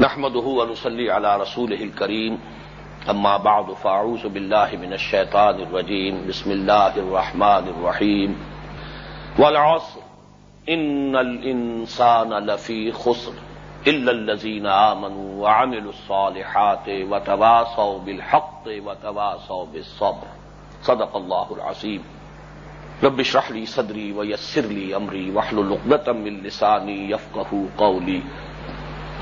نحمده ونصلي على رسوله الكريم. أما بعد، فأعوذ بالله من الشيطان الرجيم. بسم الله الرحمن الرحيم. والعصر. إن الإنسان لفي خسر. إلا الذين آمنوا وعملوا الصالحات وتواصوا بالحق وتواصوا بالصبر. صدق الله العظيم. رب اشرح لي صدري ويسر لي أمري واحلل عقدة من لساني يفقهوا قولي.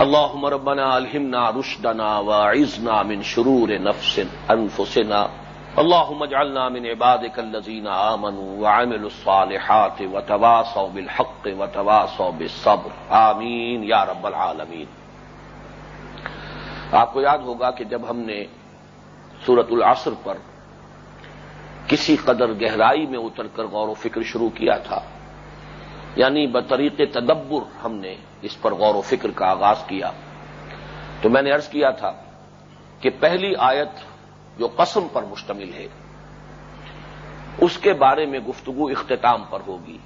اللهم ربنا الهمنا رشدنا واعذنا من شرور نفس انفسنا اللهم اجعلنا من عبادك الذين آمنوا وعملوا الصالحات وتواصوا بالحق وتواصوا بالصبر. آمین یا رب العالمین آپ کو یاد ہوگا کہ جب ہم نے سورت العصر پر کسی قدر گہرائی میں اتر کر غور و فکر شروع کیا تھا یعنی بطریق تدبر ہم نے اس پر غور و فکر کا آغاز کیا۔ تو میں نے ارض کیا تھا کہ پہلی آیت جو قسم پر مشتمل ہے، اس کے بارے میں گفتگو اختتام پر ہوگی۔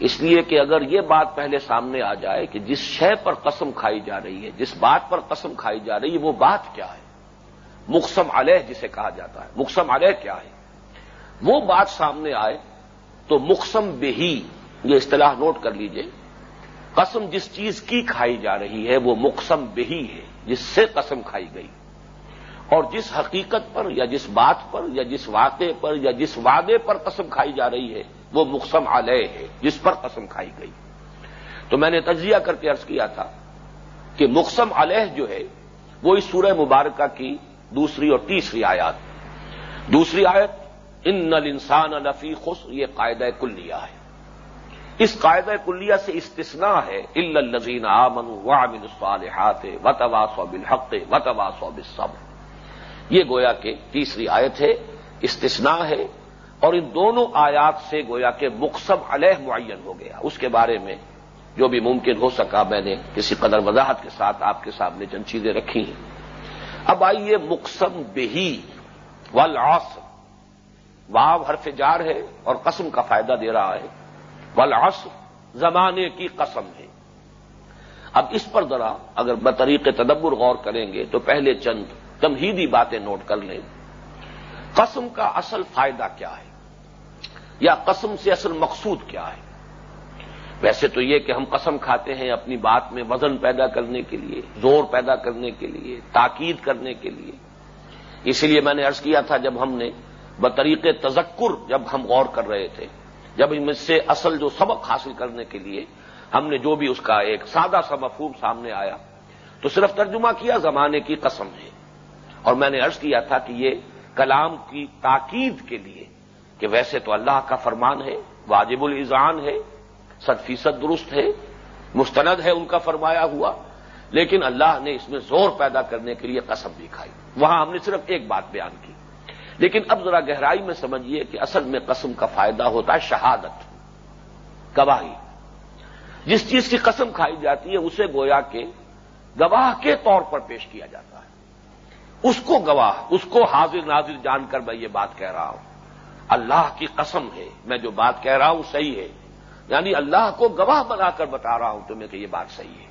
اس لیے کہ اگر یہ بات پہلے سامنے آ جائے کہ جس شے پر قسم کھائی جا رہی ہے، جس بات پر قسم کھائی جا رہی ہے، وہ بات کیا ہے؟ مقسم علیہ جسے کہا جاتا ہے۔ مقسم علیہ کیا ہے؟ وہ بات سامنے آئے تو مقسم بہی، یہ اصطلاح نوٹ کر لیجیے۔ قسم جس چیز کی کھائی جا رہی ہے وہ مقسم بہی ہے، جس سے قسم کھائی گئی۔ اور جس حقیقت پر یا جس بات پر یا جس واقعے پر یا جس وعدے پر قسم کھائی جا رہی ہے، وہ مقسم علیہ ہے، جس پر قسم کھائی گئی۔ تو میں نے تجزیہ کر کے عرض کیا تھا کہ مقسم علیہ جو ہے، وہ اس سورہ مبارکہ کی دوسری اور تیسری آیات۔ دوسری آیت، ان نل انسان الفی خس یہ قاعدہ کلیہ ہے۔ اس قاعدہ کلیہ سے استثناء ہے الزین آمن وامن الصالحات و بالحق و بالصبر۔ یہ گویا کہ تیسری آیت ہے، استثناء ہے، اور ان دونوں آیات سے گویا کہ مقصب علیہ معین ہو گیا۔ اس کے بارے میں جو بھی ممکن ہو سکا میں نے کسی قدر وضاحت کے ساتھ آپ کے سامنے چند چیزیں رکھی ہیں۔ اب آئیے مقصم بہی والعصر۔ واو حرف جار ہے اور قسم کا فائدہ دے رہا ہے۔ والعصر زمانے کی قسم ہے۔ اب اس پر ذرا اگر بطریق تدبر غور کریں گے تو پہلے چند تمہیدی باتیں نوٹ کر لیں۔ قسم کا اصل فائدہ کیا ہے؟ یا قسم سے اصل مقصود کیا ہے؟ ویسے تو یہ کہ ہم قسم کھاتے ہیں اپنی بات میں وزن پیدا کرنے کے لیے، زور پیدا کرنے کے لیے، تاکید کرنے کے لیے۔ اسی لیے میں نے ارض کیا تھا جب ہم نے بطریق تذکر جب ہم غور کر رہے تھے۔ جب ان میں سے اصل جو سبق حاصل کرنے کے لیے ہم نے جو بھی اس کا ایک سادہ سا مفہوم سامنے آیا، تو صرف ترجمہ کیا زمانے کی قسم ہے۔ اور میں نے عرض کیا تھا کہ یہ کلام کی تاکید کے لیے کہ ویسے تو اللہ کا فرمان ہے، واجب الزان ہے، صد فیصد درست ہے، مستند ہے ان کا فرمایا ہوا، لیکن اللہ نے اس میں زور پیدا کرنے کے لیے قسم بھی کھائی۔ وہاں ہم نے صرف ایک بات بیان کی۔ لیکن اب ذرا گہرائی میں سمجھیے کہ اصل میں قسم کا فائدہ ہوتا ہے شہادت، گواہی۔ جس چیز کی قسم کھائی جاتی ہے، اسے گویا کے گواہ کے طور پر پیش کیا جاتا ہے۔ اس کو گواہ، اس کو حاضر ناظر جان کر میں یہ بات کہہ رہا ہوں۔ اللہ کی قسم ہے، میں جو بات کہہ رہا ہوں صحیح ہے۔ یعنی اللہ کو گواہ بنا کر بتا رہا ہوں تمہیں کہ یہ بات صحیح ہے۔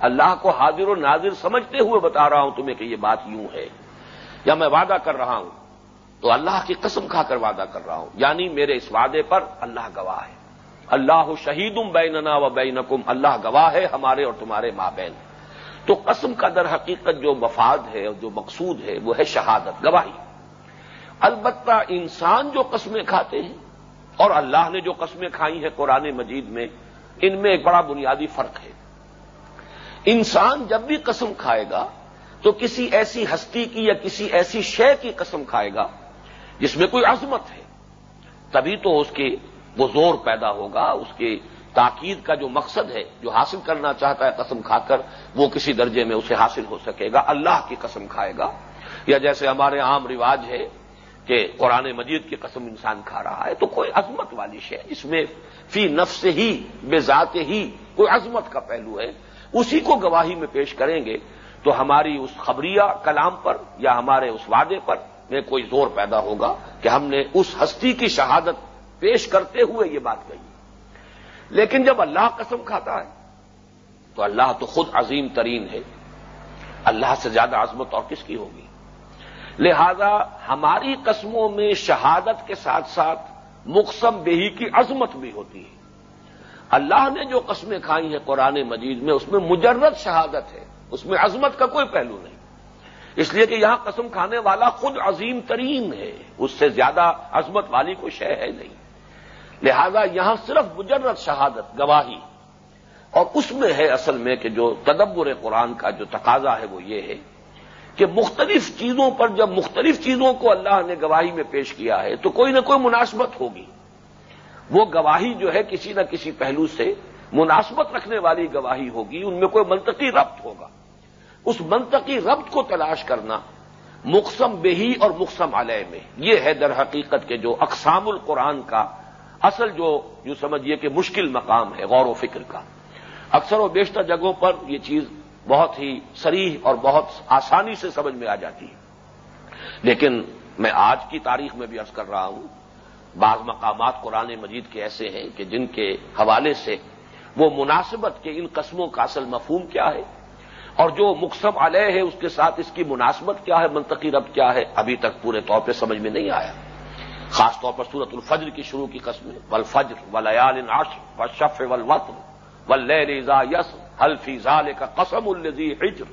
اللہ کو حاضر و ناظر سمجھتے ہوئے بتا رہا ہوں تمہیں کہ یہ بات یوں ہے۔ یا میں وعدہ کر رہا ہوں تو اللہ کی قسم کھا کر وعدہ کر رہا ہوں۔ یعنی میرے اس وعدے پر اللہ گواہ ہے۔ اللہ شہیدم بیننا و بینکم، اللہ گواہ ہے ہمارے اور تمہارے مابین۔ تو قسم کا در حقیقت جو مفاد ہے اور جو مقصود ہے، وہ ہے شہادت، گواہی۔ البتہ انسان جو قسمیں کھاتے ہیں اور اللہ نے جو قسمیں کھائی ہیں قرآن مجید میں، ان میں ایک بڑا بنیادی فرق ہے۔ انسان جب بھی قسم کھائے گا تو کسی ایسی ہستی کی یا کسی ایسی شے کی قسم کھائے گا جس میں کوئی عظمت ہے۔ تبھی تو اس کے وہ زور پیدا ہوگا، اس کے تاکید کا جو مقصد ہے، جو حاصل کرنا چاہتا ہے قسم کھا کر، وہ کسی درجے میں اسے حاصل ہو سکے گا۔ اللہ کی قسم کھائے گا۔ یا جیسے ہمارے عام رواج ہے کہ قرآن مجید کی قسم انسان کھا رہا ہے، تو کوئی عظمت والی ہے اس میں فی نفس ہی، بے ذات ہی کوئی عظمت کا پہلو ہے۔ اسی کو گواہی میں پیش کریں گے تو ہماری اس خبریہ کلام پر یا ہمارے اس وعدے پر میں کوئی زور پیدا ہوگا کہ ہم نے اس ہستی کی شہادت پیش کرتے ہوئے یہ بات کہی۔ لیکن جب اللہ قسم کھاتا ہے، تو اللہ تو خود عظیم ترین ہے۔ اللہ سے زیادہ عظمت اور کس کی ہوگی؟ لہذا ہماری قسموں میں شہادت کے ساتھ ساتھ مقسم بہی کی عظمت بھی ہوتی ہے۔ اللہ نے جو قسمیں کھائی ہیں قرآن مجید میں، اس میں مجرد شہادت ہے، اس میں عظمت کا کوئی پہلو نہیں۔ اس لیے کہ یہاں قسم کھانے والا خود عظیم ترین ہے۔ اس سے زیادہ عظمت والی کوئی شے ہے نہیں۔ لہذا یہاں صرف مجرد شہادت، گواہی۔ اور اس میں ہے اصل میں کہ جو تدبر قرآن کا جو تقاضا ہے وہ یہ ہے کہ مختلف چیزوں پر جب مختلف چیزوں کو اللہ نے گواہی میں پیش کیا ہے تو کوئی نہ کوئی مناسبت ہوگی۔ وہ گواہی جو ہے کسی نہ کسی پہلو سے مناسبت رکھنے والی گواہی ہوگی، ان میں کوئی منطقی ربط ہوگا۔ اس منطقی ربط کو تلاش کرنا مقسم بہی اور مقسم علیہ میں۔ یہ ہے در حقیقت کے جو اقسام القرآن کا اصل جو یوں سمجھیے کہ مشکل مقام ہے، غور و فکر کا۔ اکثر و بیشتر جگہوں پر یہ چیز بہت ہی سریح اور بہت آسانی سے سمجھ میں آ جاتی ہے۔ لیکن میں آج کی تاریخ میں بھی عرض کر رہا ہوں، بعض مقامات قرآن مجید کے ایسے ہیں کہ جن کے حوالے سے وہ مناسبت کے ان قسموں کا اصل مفہوم کیا ہے۔ اور جو مقصب علیہ ہے، اس کے ساتھ اس کی مناسبت کیا ہے، منطقی رب کیا ہے، ابھی تک پورے طور پہ سمجھ میں نہیں آیا۔ خاص طور پر سورت الفجر کی شروع کی قسمیں ول فجر ولیال و شف ول وطن ریزا یس حلفی ظال کا قسم الزی ہجر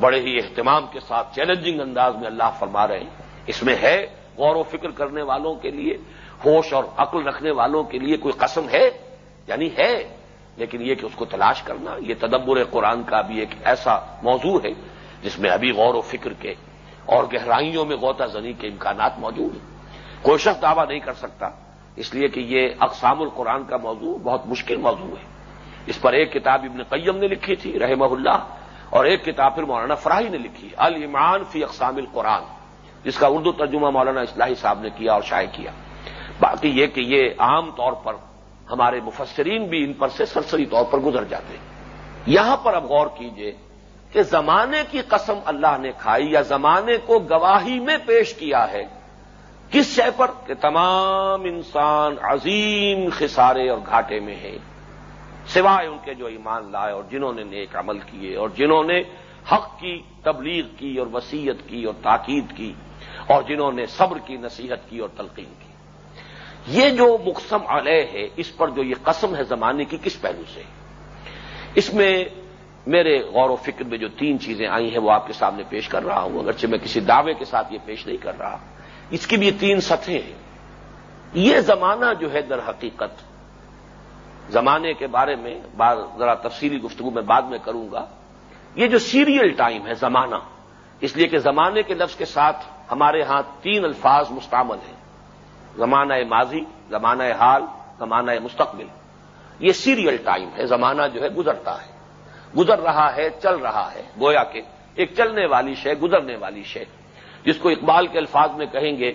بڑے ہی اہتمام کے ساتھ چیلنجنگ انداز میں اللہ فرما رہے ہیں۔ اس میں ہے غور و فکر کرنے والوں کے لیے، ہوش اور عقل رکھنے والوں کے لیے کوئی قسم ہے؟ یعنی ہے۔ لیکن یہ کہ اس کو تلاش کرنا، یہ تدبر قرآن کا بھی ایک ایسا موضوع ہے جس میں ابھی غور و فکر کے اور گہرائیوں میں غوطہ زنی کے امکانات موجود ہیں۔ کوئی شخص دعویٰ نہیں کر سکتا، اس لیے کہ یہ اقسام القرآن کا موضوع بہت مشکل موضوع ہے۔ اس پر ایک کتاب ابن قیم نے لکھی تھی، رحمہ اللہ، اور ایک کتاب پھر مولانا فراہی نے لکھی المان فی اقسام القرآن، جس کا اردو ترجمہ مولانا اصلاحی صاحب نے کیا اور شائع کیا۔ باقی یہ کہ یہ عام طور پر ہمارے مفسرین بھی ان پر سے سرسری طور پر گزر جاتے ہیں۔ یہاں پر اب غور کیجیے کہ زمانے کی قسم اللہ نے کھائی یا زمانے کو گواہی میں پیش کیا ہے کس شے پر؟ کہ تمام انسان عظیم خسارے اور گھاٹے میں ہیں۔ سوائے ان کے جو ایمان لائے اور جنہوں نے نیک عمل کیے اور جنہوں نے حق کی تبلیغ کی اور وسیعت کی اور تاکید کی اور جنہوں نے صبر کی، نصیحت کی اور تلقین کی۔ یہ جو مقسم علیہ ہے، اس پر جو یہ قسم ہے زمانے کی کس پہلو سے؟ اس میں میرے غور و فکر میں جو تین چیزیں آئی ہیں، وہ آپ کے سامنے پیش کر رہا ہوں، اگرچہ میں کسی دعوے کے ساتھ یہ پیش نہیں کر رہا۔ اس کی بھی تین سطحیں ہیں۔ یہ زمانہ جو ہے در حقیقت، زمانے کے بارے میں ذرا تفصیلی گفتگو میں بعد میں کروں گا۔ یہ جو سیریل ٹائم ہے، زمانہ، اس لیے کہ زمانے کے لفظ کے ساتھ ہمارے ہاں تین الفاظ مستعمل ہیں۔ زمانہ ماضی، زمانہ حال، زمانہ مستقبل۔ یہ سیریل ٹائم ہے، زمانہ جو ہے گزرتا ہے۔ گزر رہا ہے، چل رہا ہے۔ گویا کہ ایک چلنے والی شے، گزرنے والی شے۔ جس کو اقبال کے الفاظ میں کہیں گے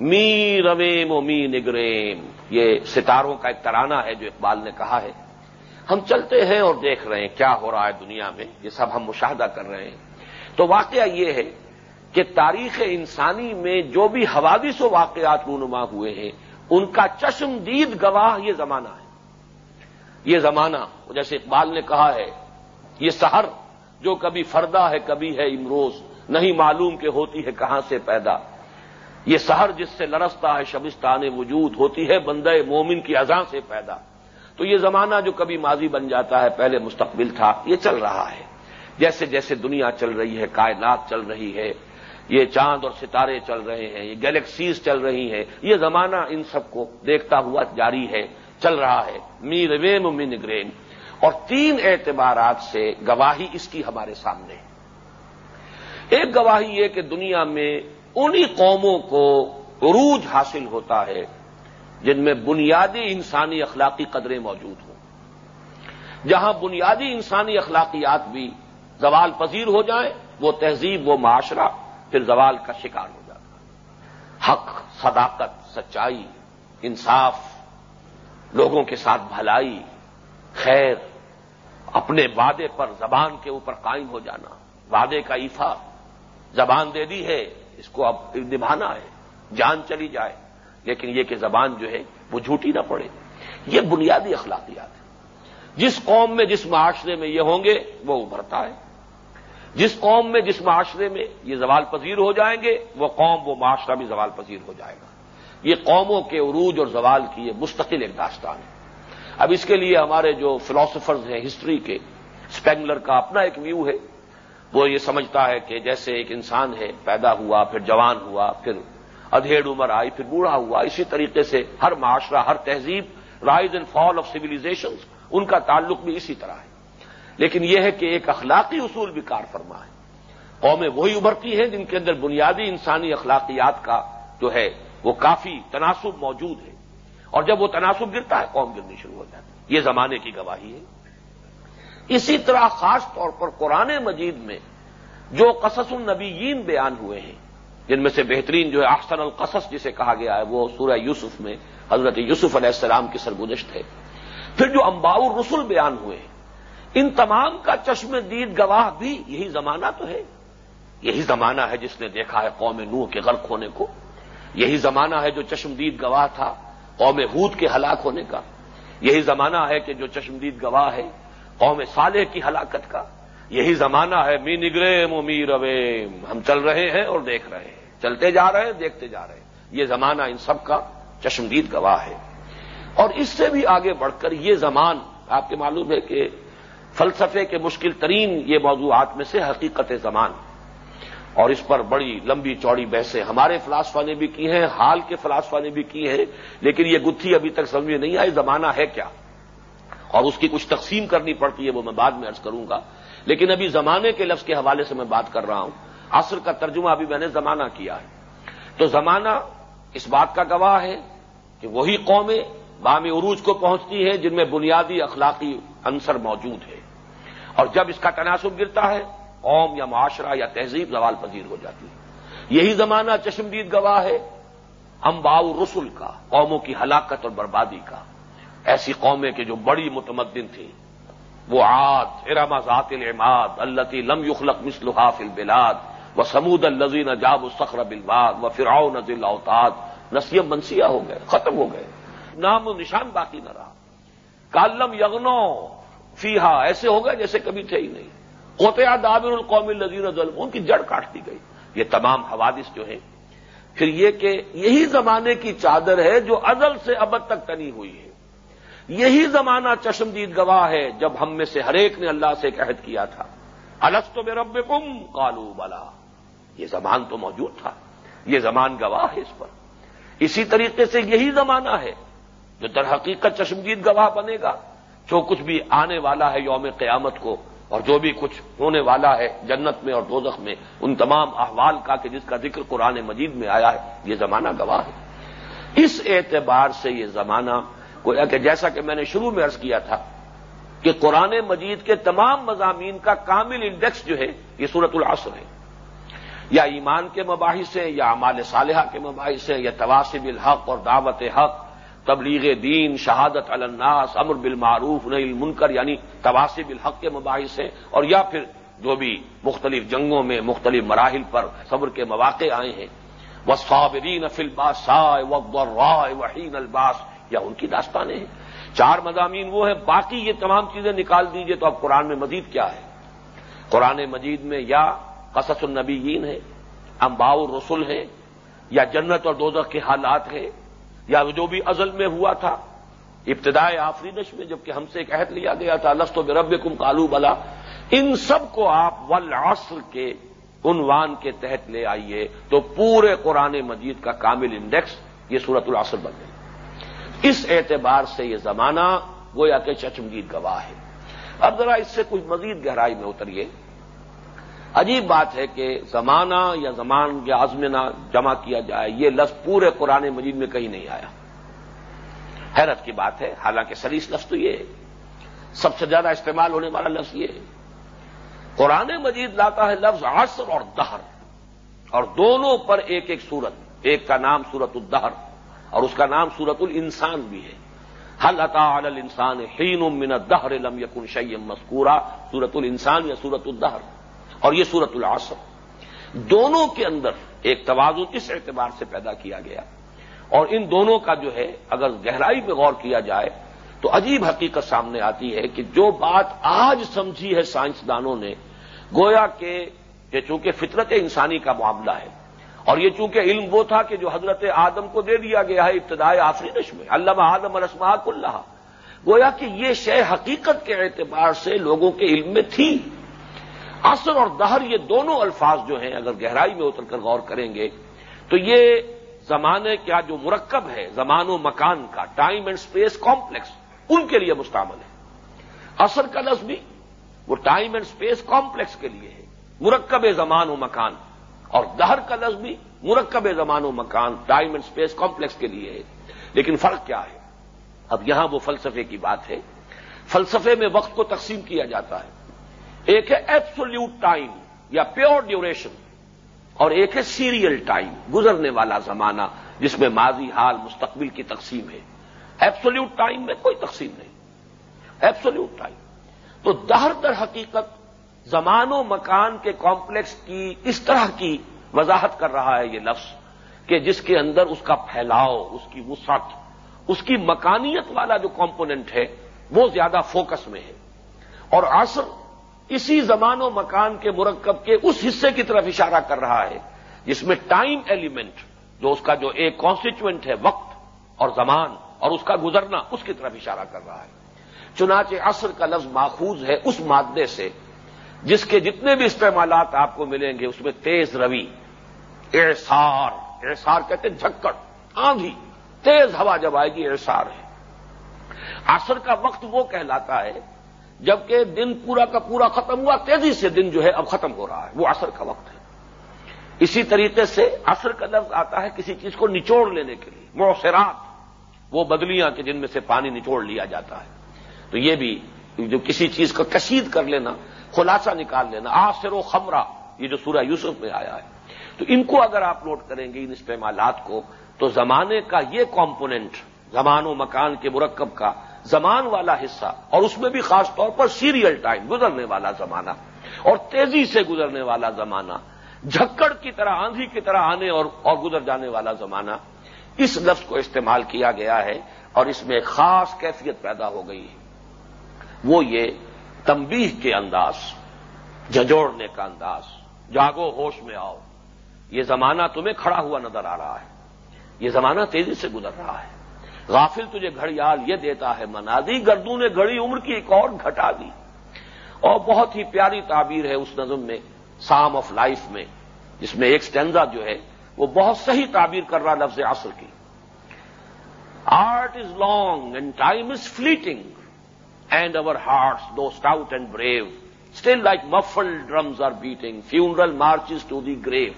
می رویم و می نگریم۔ یہ ستاروں کا ایک ترانہ ہے جو اقبال نے کہا ہے۔ ہم چلتے ہیں اور دیکھ رہے ہیں کیا ہو رہا ہے دنیا میں۔ یہ سب ہم مشاہدہ کر رہے ہیں۔ تو واقعہ یہ ہے کہ تاریخ انسانی میں جو بھی حوادث و واقعات رونما ہوئے ہیں، ان کا چشم دید گواہ یہ زمانہ ہے۔ یہ زمانہ، جیسے اقبال نے کہا ہے، یہ سحر جو کبھی فردا ہے، کبھی ہے امروز، نہیں معلوم کہ ہوتی ہے کہاں سے پیدا۔ یہ سحر جس سے لرستا ہے، شبستان وجود، ہوتی ہے بندے مومن کی ازاں سے پیدا۔ تو یہ زمانہ جو کبھی ماضی بن جاتا ہے، پہلے مستقبل تھا، یہ چل رہا ہے۔ جیسے جیسے دنیا چل رہی ہے، کائنات چل رہی ہے یہ چاند اور ستارے چل رہے ہیں، یہ گیلیکسیز چل رہی ہیں، یہ زمانہ ان سب کو دیکھتا ہوا جاری ہے، چل رہا ہے۔ می رویم می نگرین۔ اور تین اعتبارات سے گواہی اس کی ہمارے سامنے۔ ہے ایک گواہی یہ کہ دنیا میں انہی قوموں کو عروج حاصل ہوتا ہے جن میں بنیادی انسانی اخلاقی قدریں موجود ہوں۔ جہاں بنیادی انسانی اخلاقیات بھی زوال پذیر ہو جائیں، وہ تہذیب، وہ معاشرہ پھر زوال کا شکار ہو جاتا حق، صداقت، سچائی، انصاف، لوگوں کے ساتھ بھلائی، خیر، اپنے وعدے پر زبان کے اوپر قائم ہو جانا، وعدے کا ایفا، زبان دے دی ہے، اس کو اب نبھانا ہے، جان چلی جائے۔ لیکن یہ کہ زبان جو ہے، وہ جھوٹی نہ پڑے۔ یہ بنیادی اخلاقیات ہے جس قوم میں، جس معاشرے میں یہ ہوں گے، وہ ابھرتا ہے۔ جس قوم میں جس معاشرے میں یہ زوال پذیر ہو جائیں گے، وہ قوم وہ معاشرہ بھی زوال پذیر ہو جائے گا۔ یہ قوموں کے عروج اور زوال کی یہ مستقل ایک داستان ہے۔ اب اس کے لیے ہمارے جو فلاسفرز ہیں ہسٹری کے اسپینگلر کا اپنا ایک ویو ہے۔ وہ یہ سمجھتا ہے کہ جیسے ایک انسان ہے، پیدا ہوا، پھر جوان ہوا، پھر ادھیڑ عمر آئی، پھر بوڑھا ہوا، اسی طریقے سے ہر معاشرہ، ہر تہذیب rise and fall of civilization ان کا تعلق بھی اسی طرح ہے۔ لیکن یہ ہے کہ ایک اخلاقی اصول بھی کار فرما ہے۔ قومیں وہی ابھرتی ہیں جن کے اندر بنیادی انسانی اخلاقیات کا جو ہے وہ کافی تناسب موجود ہے۔ اور جب وہ تناسب گرتا ہے، قوم گرنی شروع ہو جاتی ہے۔ یہ زمانے کی گواہی ہے۔ اسی طرح خاص طور پر قرآن مجید میں جو قصص النبیین بیان ہوئے ہیں، جن میں سے بہترین جو ہے احسن القصص جسے کہا گیا ہے، وہ سورہ یوسف میں حضرت یوسف علیہ السلام کی سرگزشت ہے۔ پھر جو امباؤ رسول بیان ہوئے ہیں ان تمام کا چشم دید گواہ بھی یہی زمانہ تو ہے۔ یہی زمانہ ہے جس نے دیکھا ہے قوم نوح کے غرق ہونے کو۔ یہی زمانہ ہے جو چشمدید گواہ تھا قوم ہود کے ہلاک ہونے کا۔ یہی زمانہ ہے کہ جو چشمدید گواہ ہے قوم صالح کی ہلاکت کا۔ یہی زمانہ ہے می نگرے می رویم ہم چل رہے ہیں اور دیکھ رہے ہیں۔ چلتے جا رہے ہیں، دیکھتے جا رہے ہیں۔ یہ زمانہ ان سب کا چشمدید گواہ ہے۔ اور اس سے بھی آگے بڑھ کر یہ زمان آپ کے معلوم ہے کہ فلسفے کے مشکل ترین یہ موضوعات میں سے حقیقت زمان۔ اور اس پر بڑی لمبی چوڑی بحثیں ہمارے فلاسفہ نے بھی کی ہیں، حال کے فلاسفہ نے بھی کی ہیں، لیکن یہ گتھی ابھی تک سمجھ میں نہیں آئی، زمانہ ہے کیا؟ اور اس کی کچھ تقسیم کرنی پڑتی ہے وہ میں بعد میں ارض کروں گا۔ لیکن ابھی زمانے کے لفظ کے حوالے سے میں بات کر رہا ہوں۔ عصر کا ترجمہ ابھی میں نے زمانہ کیا ہے۔ تو زمانہ اس بات کا گواہ ہے کہ وہی قومیں بام عروج کو پہنچتی ہیں جن میں بنیادی اخلاقی عنصر موجود ہے اور جب اس کا تناسب گرتا ہے، قوم یا معاشرہ یا تہذیب زوال پذیر ہو جاتی ہے۔ یہی زمانہ چشمدید گواہ ہے ہم باؤ رسول کا، قوموں کی ہلاکت اور بربادی کا۔ ایسی قومیں کہ جو بڑی متمدن تھی وہ آد ارما ذات العماد اللہ لم یخلق مسلحا فل البلاد و سمود الزین جاب الصخر بلباد و فراؤ نزل اوتاد نصیب منسیہ ہو گئے، ختم ہو گئے۔ نام و نشان باقی نہ رہا۔ کالم یغنو فیحا ایسے ہو گئے جیسے کبھی تھے ہی نہیں۔ کوتیا دابر القوم الزین ظلم ان کی جڑ کاٹ دی گئی۔ یہ تمام حوادث جو ہیں۔ پھر یہ کہ یہی زمانے کی چادر ہے جو ازل سے ابد تک تنی ہوئی ہے۔ یہی زمانہ چشمدید گواہ ہے جب ہم میں سے ہر ایک نے اللہ سے ایک عہد کیا تھا۔ الگ تو بے رب کم کالو بلا۔ یہ زمان تو موجود تھا۔ یہ زمان گواہ ہے اس پر۔ اسی طریقے سے یہی زمانہ ہے۔ جو در حقیقت چشمدید گواہ بنے گا، جو کچھ بھی آنے والا ہے یوم قیامت کو، اور جو بھی کچھ ہونے والا ہے جنت میں اور دوزخ میں، ان تمام احوال کا کہ جس کا ذکر قرآن مجید میں آیا ہے، یہ زمانہ گواہ ہے۔ اس اعتبار سے یہ زمانہ گویا کہ جیسا کہ میں نے شروع میں عرض کیا تھا کہ قرآن مجید کے تمام مضامین کا کامل انڈیکس جو ہے، یہ صورت العصر ہے۔ یا ایمان کے مباحث ہیں یا امال صالحہ کے مباحث ہیں یا تواسب الحق اور دعوت حق تبلیغ دین، شہادت الناس، امر بالمعروف نہیں المنکر یعنی تواسب الحق کے مباحث ہیں، اور یا پھر جو بھی مختلف جنگوں میں مختلف مراحل پر صبر کے مواقع آئے ہیں۔ وہ صابرین افلباس سائے وحین الباس یا ان کی داستانیں ہیں۔ چار مضامین وہ ہیں، باقی یہ تمام چیزیں نکال دیجیے تو اب قرآن میں مزید کیا ہے۔ قرآن مجید میں یا قصص النبیین ہے امباؤ رسول ہیں، یا جنت اور دوزخ کے حالات ہیں۔ یا جو بھی ازل میں ہوا تھا، ابتدائے آفریدش میں جبکہ ہم سے ایک عہد لیا گیا تھا لست و رب کم کالو بلا، ان سب کو آپ ولعصر کے عنوان کے تحت لے آئیے تو پورے قرآن مجید کا کامل انڈیکس یہ صورت العصر بن گئی۔ اس اعتبار سے یہ زمانہ گویا کہ چچمگید گواہ ہے۔ اب ذرا اس سے کچھ مزید گہرائی میں اتریے۔ عجیب بات ہے کہ زمانہ یا زمان یا آزمینہ جمع کیا جائے، یہ لفظ پورے قرآن مجید میں کہیں نہیں آیا۔ حیرت کی بات ہے، حالانکہ سلیس لفظ تو یہ سب سے زیادہ استعمال ہونے والا لفظ یہ قرآن مجید لاتا ہے لفظ عصر اور دہر۔ اور دونوں پر ایک ایک صورت، ایک کا نام سورت الدہر اور اس کا نام سورت الانسان بھی ہے۔ حل عطا الانسان حین من الدہر لم یکن شیم مسکورا سورت الانسان یا سورت الدہر؟ اور یہ سورت العصر. دونوں کے اندر ایک توازن اس اعتبار سے پیدا کیا گیا اور ان دونوں کا جو ہے، اگر گہرائی میں غور کیا جائے، تو عجیب حقیقت سامنے آتی ہے کہ جو بات آج سمجھی ہے سائنسدانوں نے، گویا کہ چونکہ فطرت انسانی کا معاملہ ہے، اور یہ چونکہ علم وہ تھا کہ جو حضرت آدم کو دے دیا گیا ہے ابتدائی آفرینش میں اللہ آدم رسما اللہ گویا کہ یہ شے حقیقت کے اعتبار سے لوگوں کے علم میں تھی۔ اثر اور دہر یہ دونوں الفاظ جو ہیں اگر گہرائی میں اتر کر غور کریں گے، تو یہ زمانے کا جو مرکب ہے، زمان و مکان کا ٹائم اینڈ اسپیس کمپلیکس ان کے لیے مستعمل ہے۔ اثر کا لفظ بھی وہ ٹائم اینڈ اسپیس کمپلیکس کے لیے ہے۔ مرکب زمان و مکان۔ اور دہر کا لفظ بھی مرکب زمان و مکان ٹائم اینڈ اسپیس کمپلیکس کے لیے ہے۔ لیکن فرق کیا ہے؟ اب یہاں وہ فلسفے کی بات ہے۔ فلسفے میں وقت کو تقسیم کیا جاتا ہے۔ ایک ہے ایبسولوٹ ٹائم یا پیور ڈیوریشن اور ایک ہے سیریل ٹائم گزرنے والا زمانہ جس میں ماضی، حال، مستقبل کی تقسیم ہے۔ ایبسولوٹ ٹائم میں کوئی تقسیم نہیں۔ ایبسولوٹ ٹائم تو دہر در حقیقت زمان و مکان کے کمپلیکس کی اس طرح کی وضاحت کر رہا ہے یہ لفظ کہ جس کے اندر اس کا پھیلاؤ، اس کی وسعت، اس کی مکانیت والا جو کمپوننٹ ہے وہ زیادہ فوکس میں ہے۔ اور عصر اسی زمان و مکان کے مرکب کے اس حصے کی طرف اشارہ کر رہا ہے، جس میں ٹائم ایلیمنٹ، جو اس کا جو ایک کانسٹیچوئنٹ ہے، وقت اور زمان اور اس کا گزرنا، اس کی طرف اشارہ کر رہا ہے۔ چنانچہ عصر کا لفظ ماخوذ ہے اس مادے سے، جس کے جتنے بھی استعمالات آپ کو ملیں گے، اس میں تیز روی، اعصار اعصار کہتے ہیں جھکڑ، آندھی، تیز ہوا جب آئے گی، اعصار ہے۔ عصر کا وقت وہ کہلاتا ہے جبکہ دن پورا کا پورا ختم ہوا، تیزی سے دن جو ہے اب ختم ہو رہا ہے، وہ عصر کا وقت ہے۔ اسی طریقے سے عصر کا لفظ آتا ہے کسی چیز کو نچوڑ لینے کے لیے موثرات وہ بدلیاں کہ جن میں سے پانی نچوڑ لیا جاتا ہے۔ تو یہ بھی جو کسی چیز کا کشید کر لینا، خلاصہ نکال لینا آصر و خمرہ، یہ جو سورہ یوسف میں آیا ہے۔ تو ان کو اگر آپ نوٹ کریں گے ان استعمالات کو، تو زمانے کا یہ کمپوننٹ زمان و مکان کے مرکب کا زمان والا حصہ اور اس میں بھی خاص طور پر سیریل ٹائم گزرنے والا زمانہ اور تیزی سے گزرنے والا زمانہ، جھکڑ کی طرح، آندھی کی طرح آنے اور اور گزر جانے والا زمانہ۔ اس لفظ کو استعمال کیا گیا ہے اور اس میں خاص کیفیت پیدا ہو گئی ہے۔ وہ یہ تمبیح کے انداز جھجوڑنے کا انداز، جاگو ہوش میں آؤ۔ یہ زمانہ تمہیں کھڑا ہوا نظر آ رہا ہے۔ یہ زمانہ تیزی سے گزر رہا ہے۔ غافل تجھے گھڑیال یہ دیتا ہے، منادی گردوں نے گھڑی عمر کی ایک اور گھٹا دی۔ اور بہت ہی پیاری تعبیر ہے اس نظم میں سام آف لائف میں، جس میں ایک سٹینزا جو ہے، وہ بہت صحیح تعبیر کر رہا لفظ عصر کی۔ Art is long and time is fleeting and our hearts though stout and brave still like muffled drums are beating funeral marches to the grave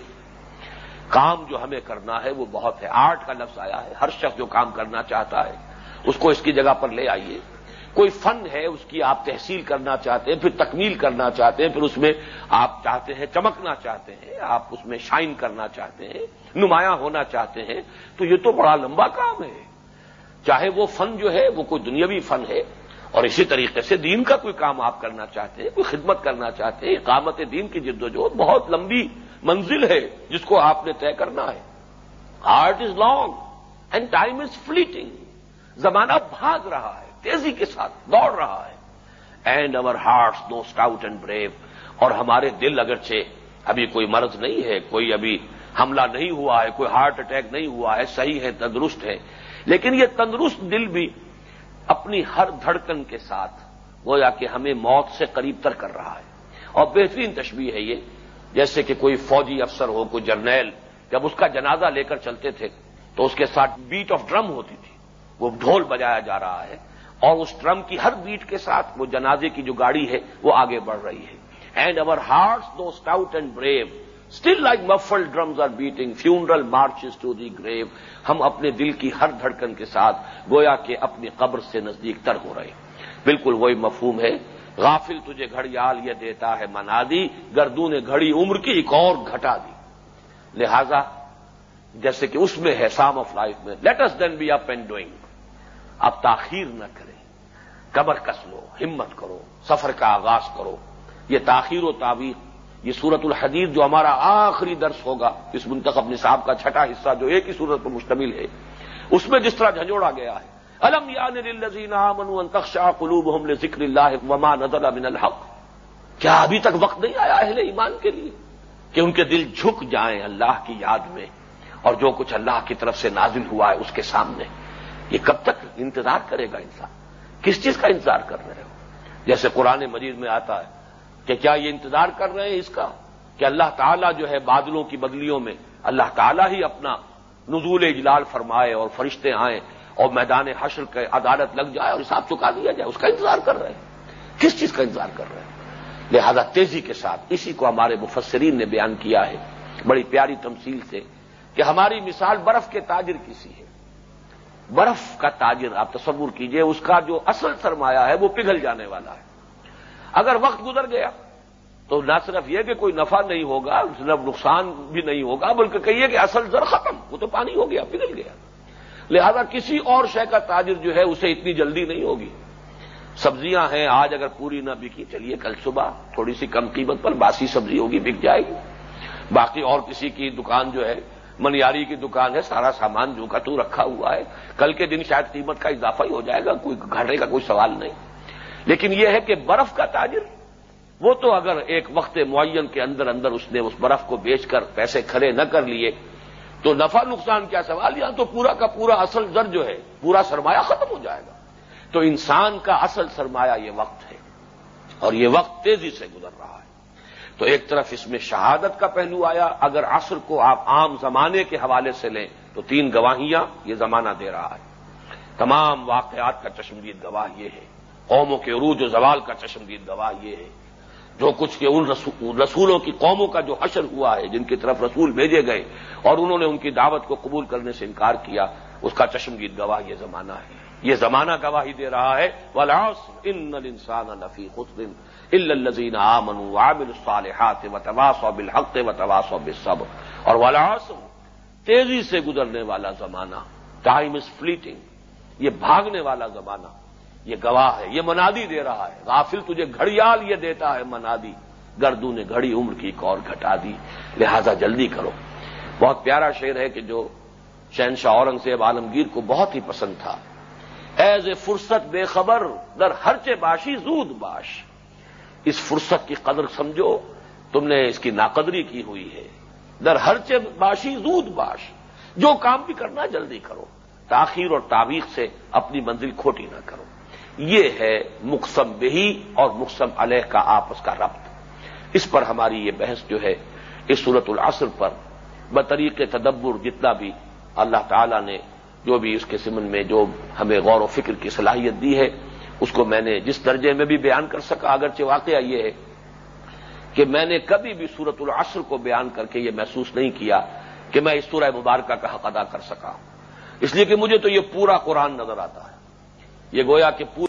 کام جو ہمیں کرنا ہے، وہ بہت ہے۔ آرٹ کا لفظ آیا ہے۔ ہر شخص جو کام کرنا چاہتا ہے، اس کو اس کی جگہ پر لے آئیے۔ کوئی فن ہے، اس کی آپ تحصیل کرنا چاہتے ہیں، پھر تکمیل کرنا چاہتے ہیں، پھر اس میں آپ چاہتے ہیں چمکنا چاہتے ہیں، آپ اس میں شائن کرنا چاہتے ہیں، نمایاں ہونا چاہتے ہیں، تو یہ تو بڑا لمبا کام ہے۔ چاہے وہ فن جو ہے، وہ کوئی دنیاوی فن ہے۔ اور اسی طریقے سے دین کا کوئی کام آپ کرنا چاہتے ہیں، کوئی خدمت کرنا چاہتے ہیں، اقامت دین کی جد و جہد بہت لمبی منزل ہے جس کو آپ نے طے کرنا ہے۔ Art is long and time is fleeting زمانہ بھاگ رہا ہے، تیزی کے ساتھ دوڑ رہا ہے۔ And our hearts though stout and brave اور ہمارے دل اگرچہ ابھی کوئی مرض نہیں ہے، کوئی ابھی حملہ نہیں ہوا ہے، کوئی ہارٹ اٹیک نہیں ہوا ہے، صحیح ہے، تندرست ہے۔ لیکن یہ تندرست دل بھی اپنی ہر دھڑکن کے ساتھ، گویا کہ ہمیں موت سے قریب تر کر رہا ہے۔ اور بہترین تشبیح ہے یہ جیسے کہ کوئی فوجی افسر ہو، کوئی جرنیل، جب اس کا جنازہ لے کر چلتے تھے تو اس کے ساتھ بیٹ آف ڈرم ہوتی تھی۔ وہ ڈھول بجایا جا رہا ہے اور اس ڈرم کی ہر بیٹ کے ساتھ وہ جنازے کی جو گاڑی ہے وہ آگے بڑھ رہی ہے۔ And our hearts though stout and brave still like muffled drums are beating funeral marches to the grave ہم اپنے دل کی ہر دھڑکن کے ساتھ گویا کہ اپنی قبر سے نزدیک تر ہو رہے ہیں۔ بالکل وہی مفہوم ہے۔ غافل تجھے گھڑیال یہ دیتا ہے منادی گردوں نے گھڑی عمر کی ایک اور گھٹا دی۔ لہذا، جیسے کہ اس میں ہے سام آف لائف میں let's then be up and doing اب تاخیر نہ کریں کمر کس لو، ہمت کرو، سفر کا آغاز کرو۔ یہ تاخیر و تعبیر یہ سورت الحدید جو ہمارا آخری درس ہوگا، اس منتخب نصاب کا چھٹا حصہ جو ایک ہی سورت پر مشتمل ہے، اس میں جس طرح جھنجوڑا گیا ہے الم یا قلوب ہم ذکر اللہ وما نزل من الحق؟ کیا ابھی تک وقت نہیں آیا اہل ایمان کے لیے کہ ان کے دل جھک جائیں اللہ کی یاد میں اور جو کچھ اللہ کی طرف سے نازل ہوا ہے اس کے سامنے؟ یہ کب تک انتظار کرے گا انسان؟ کس چیز کا انتظار کر رہے ہو؟ جیسے قرآن مجید میں آتا ہے کہ کیا یہ انتظار کر رہے ہیں اس کا؟ کہ اللہ تعالیٰ جو ہے بادلوں کی بدلیوں میں اللہ تعالیٰ ہی اپنا نزول اجلال فرمائے اور فرشتے آئیں اور میدان حشر کے عدالت لگ جائے اور حساب چکا دیا جائے، اس کا انتظار کر رہے ہیں۔ کس چیز کا انتظار کر رہے ہیں؟ لہذا تیزی کے ساتھ اسی کو ہمارے مفسرین نے بیان کیا ہے، بڑی پیاری تمثیل سے، کہ ہماری مثال برف کے تاجر کسی ہے۔ برف کا تاجر آپ تصور کیجیے، اس کا جو اصل سرمایہ ہے وہ پگھل جانے والا ہے۔ اگر وقت گزر گیا، تو نہ صرف یہ کہ کوئی نفع نہیں ہوگا صرف نقصان بھی نہیں ہوگا، بلکہ کہیے کہ اصل زر ختم، وہ تو پانی ہو گیا، پگھل گیا۔ لہذا کسی اور شے کا تاجر جو ہے اسے اتنی جلدی نہیں ہوگی۔ سبزیاں ہیں، آج اگر پوری نہ بکی، چلیے کل صبح تھوڑی سی کم قیمت پر باسی سبزی ہوگی، بک جائے گی۔ باقی اور کسی کی دکان جو ہے، منیاری کی دکان ہے، سارا سامان جو کا تو رکھا ہوا ہے۔ کل کے دن شاید قیمت کا اضافہ ہی ہو جائے گا، کوئی گھٹے کا کوئی سوال نہیں۔ لیکن یہ ہے کہ برف کا تاجر، وہ تو اگر ایک وقت معین کے اندر اندر اس نے اس برف کو بیچ کر پیسے کھڑے نہ کر لیے تو نفع نقصان کیا سوال یہاں تو پورا کا پورا اصل زر جو ہے، پورا سرمایہ ختم ہو جائے گا۔ تو انسان کا اصل سرمایہ یہ وقت ہے، اور یہ وقت تیزی سے گزر رہا ہے۔ تو ایک طرف اس میں شہادت کا پہلو آیا، اگر عصر کو آپ عام زمانے کے حوالے سے لیں، تو تین گواہیاں یہ زمانہ دے رہا ہے۔ تمام واقعات کا چشمدید گواہ یہ ہے، قوموں کے عروج و زوال کا چشمدید گواہ یہ ہے۔ جو کچھ کہ ان رسولوں کی قوموں کا جو حشر ہوا ہے، جن کی طرف رسول بھیجے گئے، اور انہوں نے ان کی دعوت کو قبول کرنے سے انکار کیا، اس کا چشمگید گواہ یہ زمانہ ہے۔ یہ زمانہ گواہی دے رہا ہے ولاس ان انسان نفی خسن الزین آمن عامل الصالحات و تواس و بالحق و تواس و بصب اور ولاس تیزی سے گزرنے والا زمانہ ٹائم از فلیٹنگ یہ بھاگنے والا زمانہ۔ یہ گواہ ہے، یہ منادی دے رہا ہے۔ غافل تجھے گھڑیال یہ دیتا ہے، منادی۔ گردو نے گھڑی عمر کی ایک اور گھٹا دی۔ لہذا جلدی کرو۔ بہت پیارا شعر ہے کہ جو شہنشاہ اورنگزیب عالمگیر کو بہت ہی پسند تھا۔ ایز اے فرصت بے خبر در ہرچے باشی زود باش۔ اس فرصت کی قدر سمجھو، تم نے اس کی ناقدری کی ہوئی ہے۔ در ہرچے باشی زود باش۔ جو کام بھی کرنا جلدی کرو۔ تاخیر اور تابیخ سے اپنی منزل کھوٹی نہ کرو۔ یہ ہے مقسم بہی اور مقسم علیہ کا آپس کا ربط۔ اس پر ہماری یہ بحث جو ہے، اس صورت العصر پر بطریق تدبر جتنا بھی اللہ تعالی نے جو بھی اس کے سمن میں جو ہمیں غور و فکر کی صلاحیت دی ہے، اس کو میں نے جس درجے میں بھی بیان کر سکا، اگرچہ واقعہ یہ ہے کہ میں نے کبھی بھی صورت العصر کو بیان کر کے یہ محسوس نہیں کیا کہ میں اس سورہ مبارکہ کا حق ادا کر سکا۔ اس لیے کہ مجھے تو یہ پورا قرآن نظر آتا ہے۔ یہ گویا کہ پورا